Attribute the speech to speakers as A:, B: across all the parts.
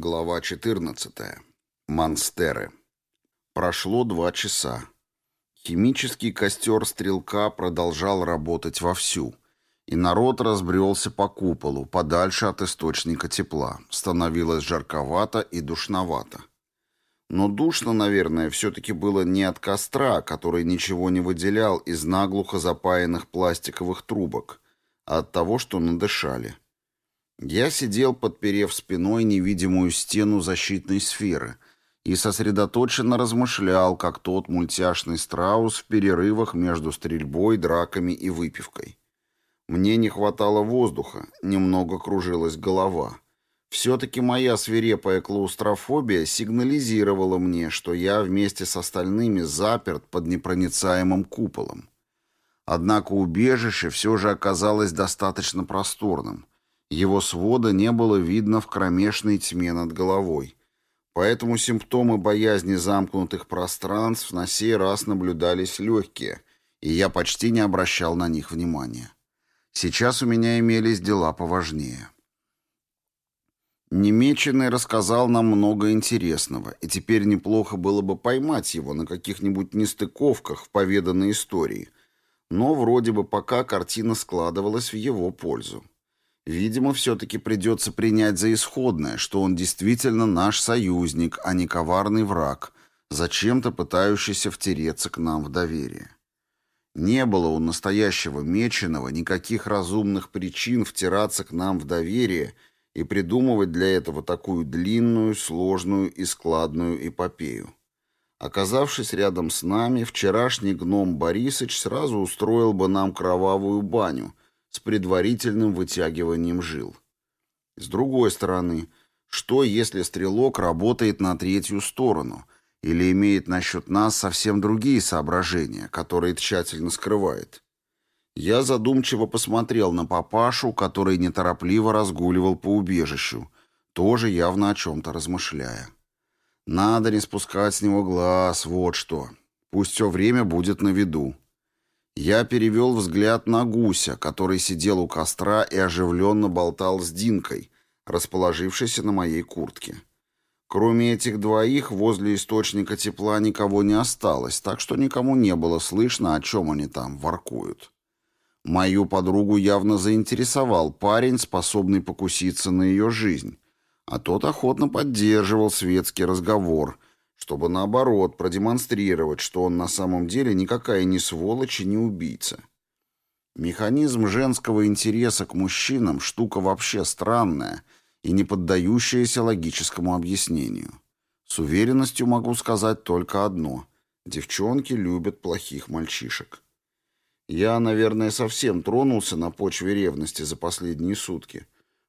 A: Глава 14. Монстеры. Прошло два часа. Химический костер стрелка продолжал работать вовсю, и народ разбрелся по куполу, подальше от источника тепла. Становилось жарковато и душновато. Но душно, наверное, все-таки было не от костра, который ничего не выделял из наглухо запаянных пластиковых трубок, а от того, что надышали. Я сидел, подперев спиной невидимую стену защитной сферы и сосредоточенно размышлял, как тот мультяшный страус в перерывах между стрельбой, драками и выпивкой. Мне не хватало воздуха, немного кружилась голова. Все-таки моя свирепая клаустрофобия сигнализировала мне, что я вместе с остальными заперт под непроницаемым куполом. Однако убежище все же оказалось достаточно просторным — его свода не было видно в кромешной тьме над головой. Поэтому симптомы боязни замкнутых пространств на сей раз наблюдались легкие, и я почти не обращал на них внимания. Сейчас у меня имелись дела поважнее. Немеченный рассказал нам много интересного, и теперь неплохо было бы поймать его на каких-нибудь нестыковках в поведанной истории, но вроде бы пока картина складывалась в его пользу. Видимо, все-таки придется принять за исходное, что он действительно наш союзник, а не коварный враг, зачем-то пытающийся втереться к нам в доверие. Не было у настоящего Меченого никаких разумных причин втираться к нам в доверие и придумывать для этого такую длинную, сложную и складную эпопею. Оказавшись рядом с нами, вчерашний гном Борисыч сразу устроил бы нам кровавую баню — с предварительным вытягиванием жил. С другой стороны, что если стрелок работает на третью сторону или имеет насчет нас совсем другие соображения, которые тщательно скрывает? Я задумчиво посмотрел на папашу, который неторопливо разгуливал по убежищу, тоже явно о чем-то размышляя. Надо не спускать с него глаз, вот что. Пусть все время будет на виду. Я перевел взгляд на гуся, который сидел у костра и оживленно болтал с Динкой, расположившейся на моей куртке. Кроме этих двоих, возле источника тепла никого не осталось, так что никому не было слышно, о чем они там воркуют. Мою подругу явно заинтересовал парень, способный покуситься на ее жизнь, а тот охотно поддерживал светский разговор — чтобы наоборот продемонстрировать, что он на самом деле никакая не сволочь и не убийца. Механизм женского интереса к мужчинам – штука вообще странная и не поддающаяся логическому объяснению. С уверенностью могу сказать только одно – девчонки любят плохих мальчишек. Я, наверное, совсем тронулся на почве ревности за последние сутки,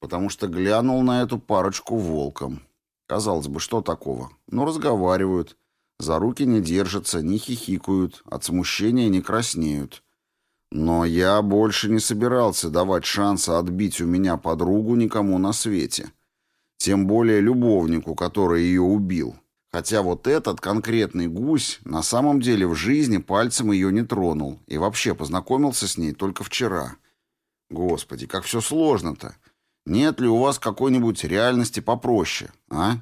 A: потому что глянул на эту парочку волком – Казалось бы, что такого? Ну, разговаривают. За руки не держатся, не хихикают, от смущения не краснеют. Но я больше не собирался давать шанса отбить у меня подругу никому на свете. Тем более любовнику, который ее убил. Хотя вот этот конкретный гусь на самом деле в жизни пальцем ее не тронул и вообще познакомился с ней только вчера. Господи, как все сложно-то. Нет ли у вас какой-нибудь реальности попроще, а?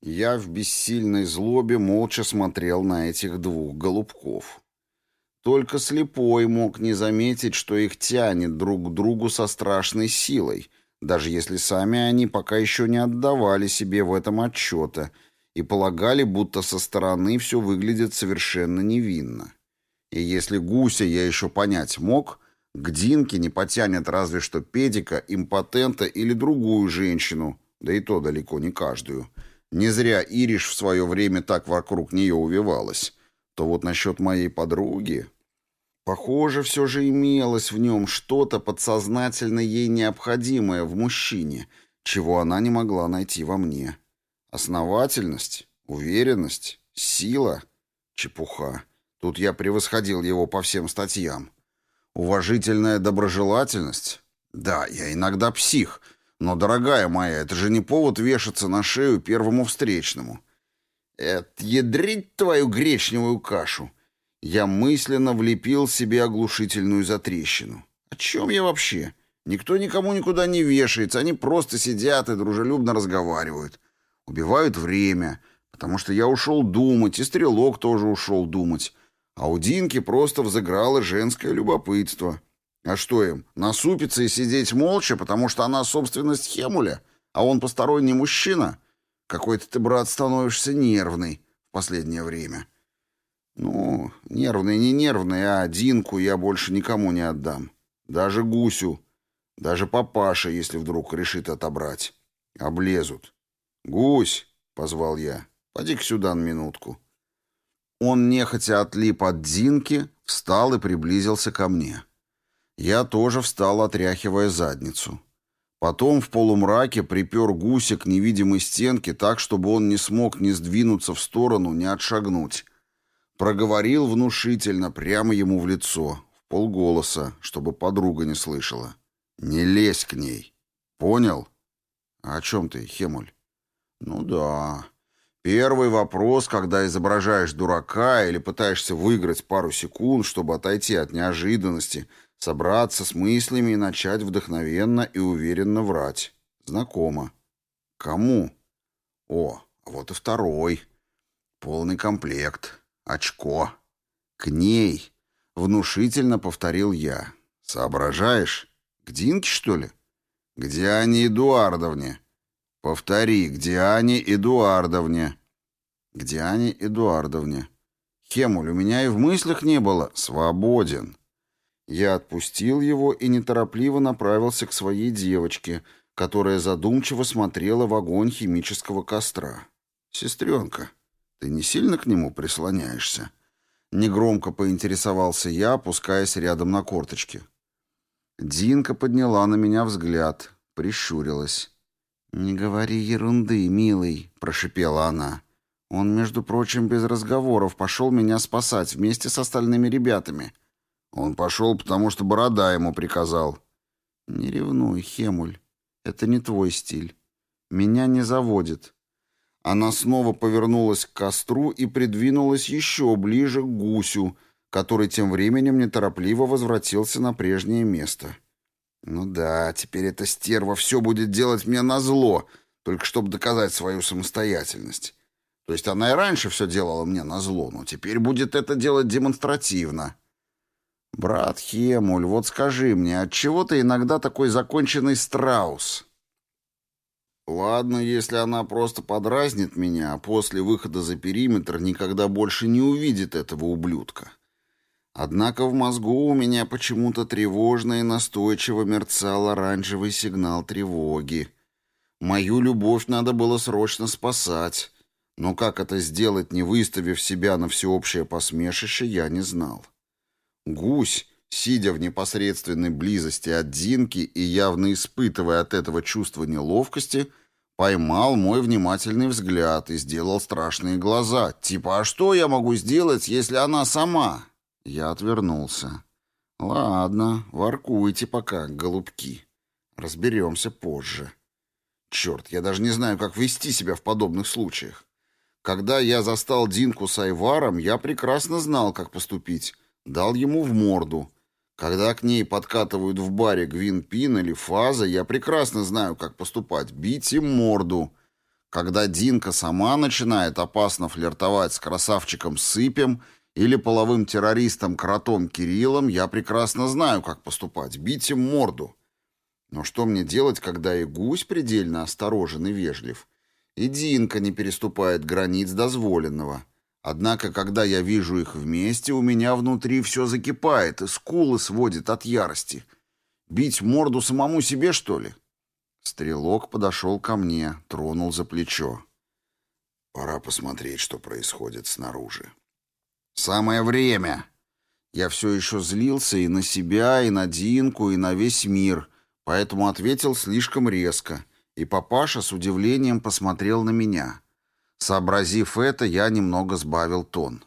A: Я в бессильной злобе молча смотрел на этих двух голубков. Только слепой мог не заметить, что их тянет друг к другу со страшной силой, даже если сами они пока еще не отдавали себе в этом отчета и полагали, будто со стороны все выглядит совершенно невинно. И если гуся я еще понять мог — к Динке не потянет разве что педика, импотента или другую женщину, да и то далеко не каждую. Не зря Ириш в свое время так вокруг нее увивалась. То вот насчет моей подруги... Похоже, все же имелось в нем что-то подсознательно ей необходимое в мужчине, чего она не могла найти во мне. Основательность, уверенность, сила — чепуха. Тут я превосходил его по всем статьям. Уважительная доброжелательность? Да, я иногда псих, но, дорогая моя, это же не повод вешаться на шею первому встречному. Это ядрить твою гречневую кашу. Я мысленно влепил себе оглушительную затрещину. О чем я вообще? Никто никому никуда не вешается, они просто сидят и дружелюбно разговаривают. Убивают время, потому что я ушел думать, и стрелок тоже ушел думать. А у Динки просто взыграло женское любопытство. А что им, насупиться и сидеть молча, потому что она собственность Хемуля, а он посторонний мужчина? Какой-то ты, брат, становишься нервный в последнее время. Ну, нервный не нервный, а Динку я больше никому не отдам. Даже Гусю, даже папаша, если вдруг решит отобрать. Облезут. «Гусь!» — позвал я. «Поди-ка сюда на минутку». Он нехотя отлип от Динки, встал и приблизился ко мне. Я тоже встал, отряхивая задницу. Потом в полумраке припер гуся невидимой стенке так, чтобы он не смог ни сдвинуться в сторону, ни отшагнуть. Проговорил внушительно, прямо ему в лицо, в полголоса, чтобы подруга не слышала. «Не лезь к ней. Понял?» «А «О чем ты, Хемуль?» «Ну да. Первый вопрос, когда изображаешь дурака или пытаешься выиграть пару секунд, чтобы отойти от неожиданности — Собраться с мыслями и начать вдохновенно и уверенно врать. Знакомо. Кому? О, вот и второй. Полный комплект. Очко. К ней. Внушительно повторил я. Соображаешь? К Динке, что ли? К Диане Эдуардовне. Повтори, к Диане Эдуардовне. К Диане Эдуардовне. Хемуль, у меня и в мыслях не было. Свободен. Я отпустил его и неторопливо направился к своей девочке, которая задумчиво смотрела в огонь химического костра. «Сестренка, ты не сильно к нему прислоняешься?» Негромко поинтересовался я, опускаясь рядом на корточки. Динка подняла на меня взгляд, прищурилась. «Не говори ерунды, милый», — прошипела она. «Он, между прочим, без разговоров пошел меня спасать вместе с остальными ребятами». Он пошел, потому что борода ему приказал. Не ревнуй, Хемуль. Это не твой стиль. Меня не заводит. Она снова повернулась к костру и придвинулась еще ближе к гусю, который тем временем неторопливо возвратился на прежнее место. Ну да, теперь эта стерва все будет делать мне назло, только чтобы доказать свою самостоятельность. То есть она и раньше все делала мне назло, но теперь будет это делать демонстративно. «Брат Хемуль, вот скажи мне, отчего ты иногда такой законченный страус?» «Ладно, если она просто подразнит меня, а после выхода за периметр никогда больше не увидит этого ублюдка. Однако в мозгу у меня почему-то тревожно и настойчиво мерцал оранжевый сигнал тревоги. Мою любовь надо было срочно спасать, но как это сделать, не выставив себя на всеобщее посмешище, я не знал». Гусь, сидя в непосредственной близости от Динки и явно испытывая от этого чувство неловкости, поймал мой внимательный взгляд и сделал страшные глаза. Типа, а что я могу сделать, если она сама? Я отвернулся. Ладно, воркуйте пока, голубки. Разберемся позже. Черт, я даже не знаю, как вести себя в подобных случаях. Когда я застал Динку с Айваром, я прекрасно знал, как поступить. Дал ему в морду. Когда к ней подкатывают в баре Гвин-Пин или Фаза, я прекрасно знаю, как поступать. Бить им морду. Когда Динка сама начинает опасно флиртовать с красавчиком Сыпем или половым террористом Кротом Кириллом, я прекрасно знаю, как поступать. Бить им морду. Но что мне делать, когда и гусь предельно осторожен и вежлив, и Динка не переступает границ дозволенного? Однако, когда я вижу их вместе, у меня внутри все закипает и скулы сводит от ярости. Бить морду самому себе, что ли? Стрелок подошел ко мне, тронул за плечо. Пора посмотреть, что происходит снаружи. Самое время. Я все еще злился и на себя, и на Динку, и на весь мир, поэтому ответил слишком резко, и папаша с удивлением посмотрел на меня — Сообразив это, я немного сбавил тон.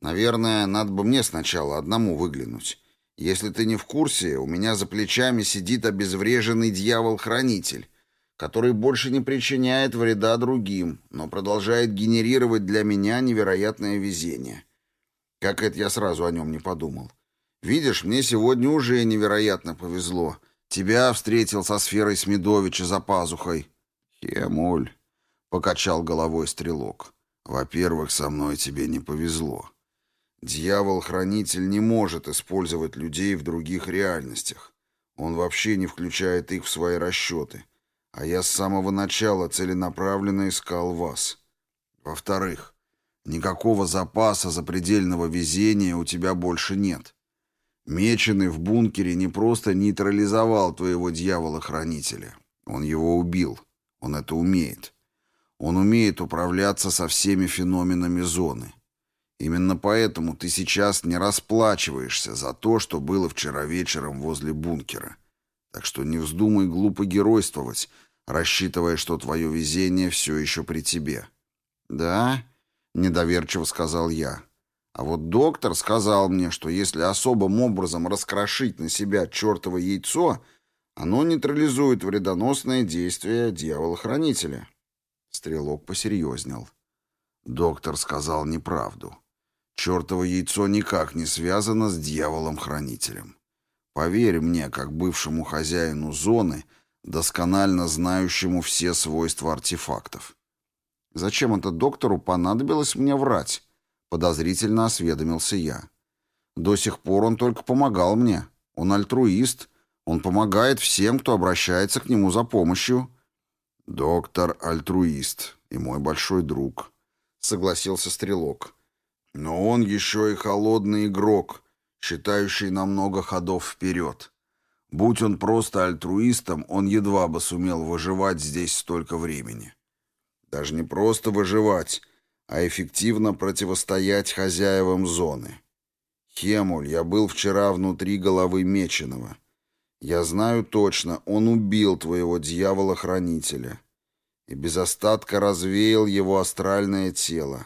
A: Наверное, надо бы мне сначала одному выглянуть. Если ты не в курсе, у меня за плечами сидит обезвреженный дьявол-хранитель, который больше не причиняет вреда другим, но продолжает генерировать для меня невероятное везение. Как это я сразу о нем не подумал. Видишь, мне сегодня уже невероятно повезло. Тебя встретил со сферой Смедовича за пазухой». «Хемуль», — покачал головой стрелок. «Во-первых, со мной тебе не повезло. Дьявол-хранитель не может использовать людей в других реальностях. Он вообще не включает их в свои расчеты. А я с самого начала целенаправленно искал вас. Во-вторых, никакого запаса запредельного везения у тебя больше нет. Меченый в бункере не просто нейтрализовал твоего дьявола-хранителя. Он его убил. Он это умеет. Он умеет управляться со всеми феноменами зоны. Именно поэтому ты сейчас не расплачиваешься за то, что было вчера вечером возле бункера. Так что не вздумай глупо геройствовать, рассчитывая, что твое везение все еще при тебе. «Да?» — недоверчиво сказал я. А вот доктор сказал мне, что если особым образом раскрошить на себя чертово яйцо, оно нейтрализует вредоносное действие дьявола-хранителя. Стрелок посерьезнел. Доктор сказал неправду. Чертово яйцо никак не связано с дьяволом-хранителем. Поверь мне, как бывшему хозяину зоны, досконально знающему все свойства артефактов. Зачем это доктору понадобилось мне врать? Подозрительно осведомился я. До сих пор он только помогал мне. Он альтруист. Он помогает всем, кто обращается к нему за помощью. Доктор альтруист и мой большой друг, согласился Стрелок. Но он еще и холодный игрок, считающий на много ходов вперед. Будь он просто альтруистом, он едва бы сумел выживать здесь столько времени. Даже не просто выживать, а эффективно противостоять хозяевам зоны. Хемуль, я был вчера внутри головы Меченого. Я знаю точно, он убил твоего дьявола-хранителя и без остатка развеял его астральное тело.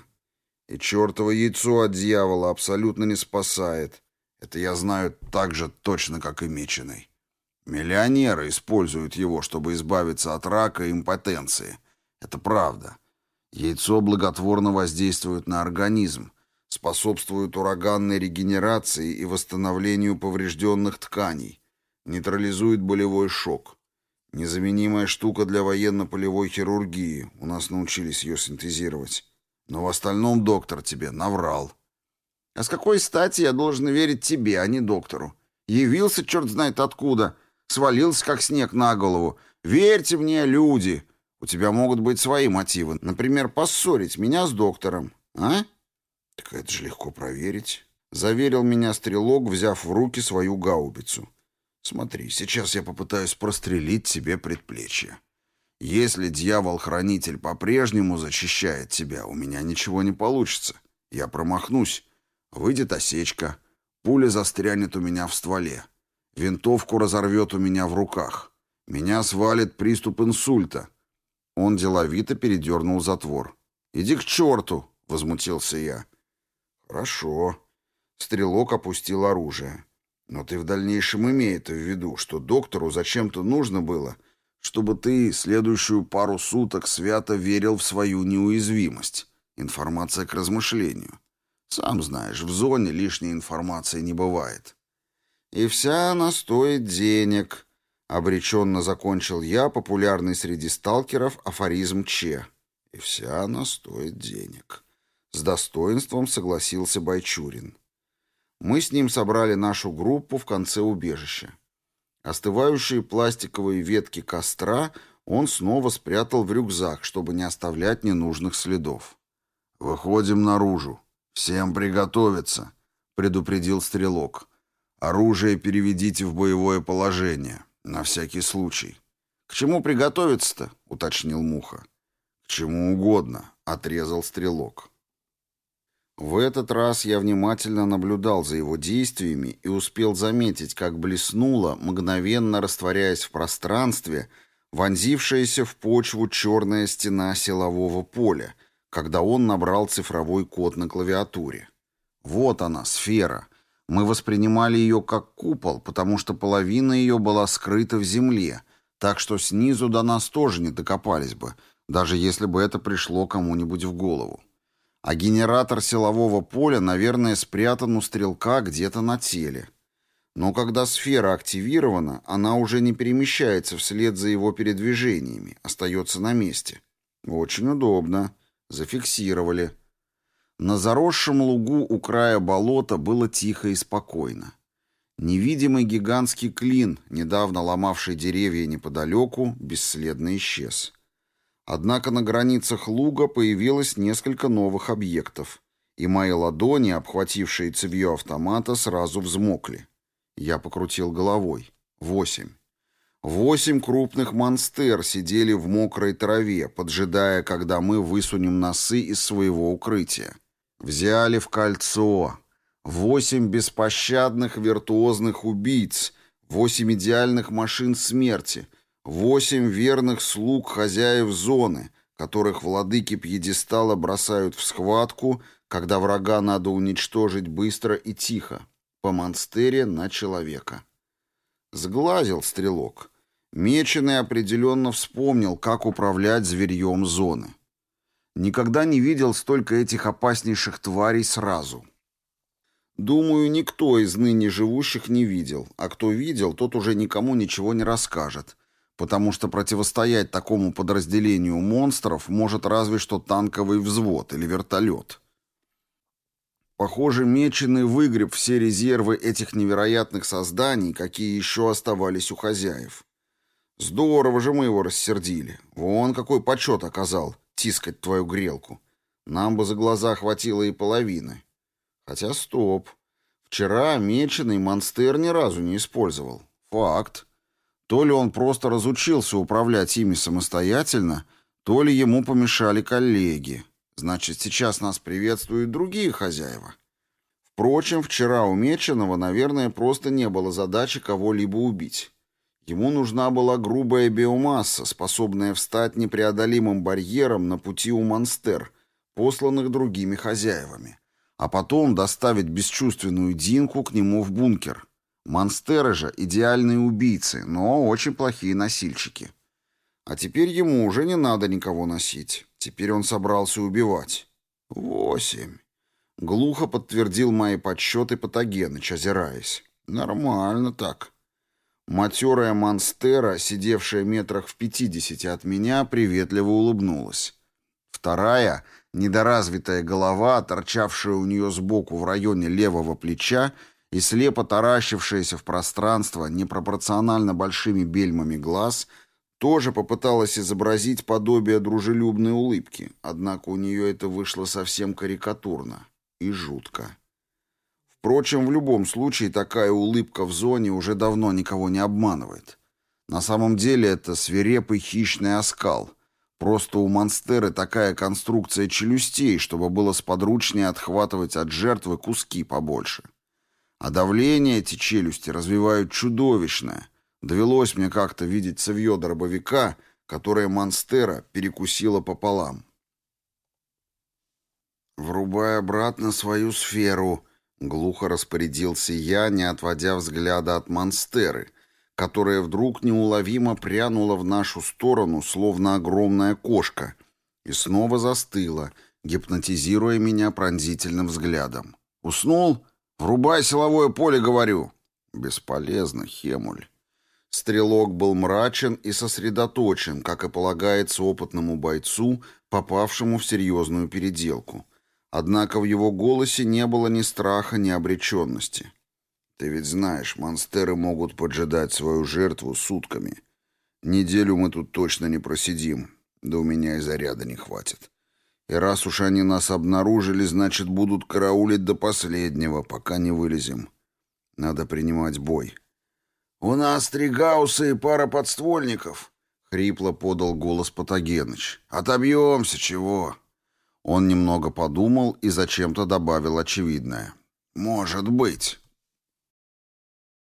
A: И чертово яйцо от дьявола абсолютно не спасает. Это я знаю так же точно, как и меченый. Миллионеры используют его, чтобы избавиться от рака и импотенции. Это правда. Яйцо благотворно воздействует на организм, способствует ураганной регенерации и восстановлению поврежденных тканей, нейтрализует болевой шок. Незаменимая штука для военно-полевой хирургии. У нас научились ее синтезировать. Но в остальном доктор тебе наврал. А с какой стати я должен верить тебе, а не доктору? Явился черт знает откуда, свалился как снег на голову. Верьте мне, люди. У тебя могут быть свои мотивы. Например, поссорить меня с доктором. А? Так это же легко проверить. Заверил меня стрелок, взяв в руки свою гаубицу. Смотри, сейчас я попытаюсь прострелить тебе предплечье. Если дьявол-хранитель по-прежнему защищает тебя, у меня ничего не получится. Я промахнусь. Выйдет осечка. Пуля застрянет у меня в стволе. Винтовку разорвет у меня в руках. Меня свалит приступ инсульта. Он деловито передернул затвор. «Иди к черту!» — возмутился я. «Хорошо». Стрелок опустил оружие. «Но ты в дальнейшем имей это в виду, что доктору зачем-то нужно было, чтобы ты следующую пару суток свято верил в свою неуязвимость. Информация к размышлению. Сам знаешь, в зоне лишней информации не бывает. И вся она стоит денег, обреченно закончил я популярный среди сталкеров афоризм Че. И вся она стоит денег. С достоинством согласился Байчурин. Мы с ним собрали нашу группу в конце убежища. Остывающие пластиковые ветки костра он снова спрятал в рюкзак, чтобы не оставлять ненужных следов. «Выходим наружу. Всем приготовиться», — предупредил стрелок. «Оружие переведите в боевое положение, на всякий случай». «К чему приготовиться-то?» — уточнил Муха. «К чему угодно», — отрезал стрелок. В этот раз я внимательно наблюдал за его действиями и успел заметить, как блеснула, мгновенно растворяясь в пространстве, вонзившаяся в почву черная стена силового поля, когда он набрал цифровой код на клавиатуре. Вот она, сфера. Мы воспринимали ее как купол, потому что половина ее была скрыта в земле, так что снизу до нас тоже не докопались бы, даже если бы это пришло кому-нибудь в голову. А генератор силового поля, наверное, спрятан у стрелка где-то на теле. Но когда сфера активирована, она уже не перемещается вслед за его передвижениями, остается на месте. Очень удобно. Зафиксировали. На заросшем лугу у края болота было тихо и спокойно. Невидимый гигантский клин, недавно ломавший деревья неподалеку, бесследно исчез. Однако на границах луга появилось несколько новых объектов, и мои ладони, обхватившие цевьё автомата, сразу взмокли. Я покрутил головой. Восемь. Восемь крупных монстер сидели в мокрой траве, поджидая, когда мы высунем носы из своего укрытия. Взяли в кольцо. Восемь беспощадных виртуозных убийц, восемь идеальных машин смерти, восемь верных слуг хозяев зоны, которых владыки пьедестала бросают в схватку, когда врага надо уничтожить быстро и тихо по монстере на человека. Сглазил стрелок. Меченый определенно вспомнил, как управлять зверьем зоны. Никогда не видел столько этих опаснейших тварей сразу. Думаю, никто из ныне живущих не видел, а кто видел, тот уже никому ничего не расскажет, потому что противостоять такому подразделению монстров может разве что танковый взвод или вертолет. Похоже, Меченый выгреб все резервы этих невероятных созданий, какие еще оставались у хозяев. Здорово же мы его рассердили. Вон какой почет оказал тискать твою грелку. Нам бы за глаза хватило и половины. Хотя стоп. Вчера Меченый Монстер ни разу не использовал. Факт. То ли он просто разучился управлять ими самостоятельно, то ли ему помешали коллеги. Значит, сейчас нас приветствуют другие хозяева. Впрочем, вчера у Меченого, наверное, просто не было задачи кого-либо убить. Ему нужна была грубая биомасса, способная встать непреодолимым барьером на пути у монстер, посланных другими хозяевами, а потом доставить бесчувственную Динку к нему в бункер. Монстеры же идеальные убийцы, но очень плохие носильщики. А теперь ему уже не надо никого носить. Теперь он собрался убивать. Восемь. Глухо подтвердил мои подсчеты Патогеныч, озираясь. Нормально так. Матерая монстера, сидевшая метрах в пятидесяти от меня, приветливо улыбнулась. Вторая, недоразвитая голова, торчавшая у нее сбоку в районе левого плеча и слепо таращившаяся в пространство непропорционально большими бельмами глаз — тоже попыталась изобразить подобие дружелюбной улыбки, однако у нее это вышло совсем карикатурно и жутко. Впрочем, в любом случае такая улыбка в зоне уже давно никого не обманывает. На самом деле это свирепый хищный оскал. Просто у монстеры такая конструкция челюстей, чтобы было сподручнее отхватывать от жертвы куски побольше. А давление эти челюсти развивают чудовищное — Довелось мне как-то видеть цевьё дробовика, которое Монстера перекусила пополам. «Врубай обратно свою сферу», — глухо распорядился я, не отводя взгляда от Монстеры, которая вдруг неуловимо прянула в нашу сторону, словно огромная кошка, и снова застыла, гипнотизируя меня пронзительным взглядом. «Уснул? Врубай силовое поле, говорю!» «Бесполезно, Хемуль». Стрелок был мрачен и сосредоточен, как и полагается опытному бойцу, попавшему в серьезную переделку. Однако в его голосе не было ни страха, ни обреченности. «Ты ведь знаешь, монстеры могут поджидать свою жертву сутками. Неделю мы тут точно не просидим, да у меня и заряда не хватит. И раз уж они нас обнаружили, значит, будут караулить до последнего, пока не вылезем. Надо принимать бой». «У нас три гаусса и пара подствольников», — хрипло подал голос Патогеныч. «Отобьемся, чего?» Он немного подумал и зачем-то добавил очевидное. «Может быть».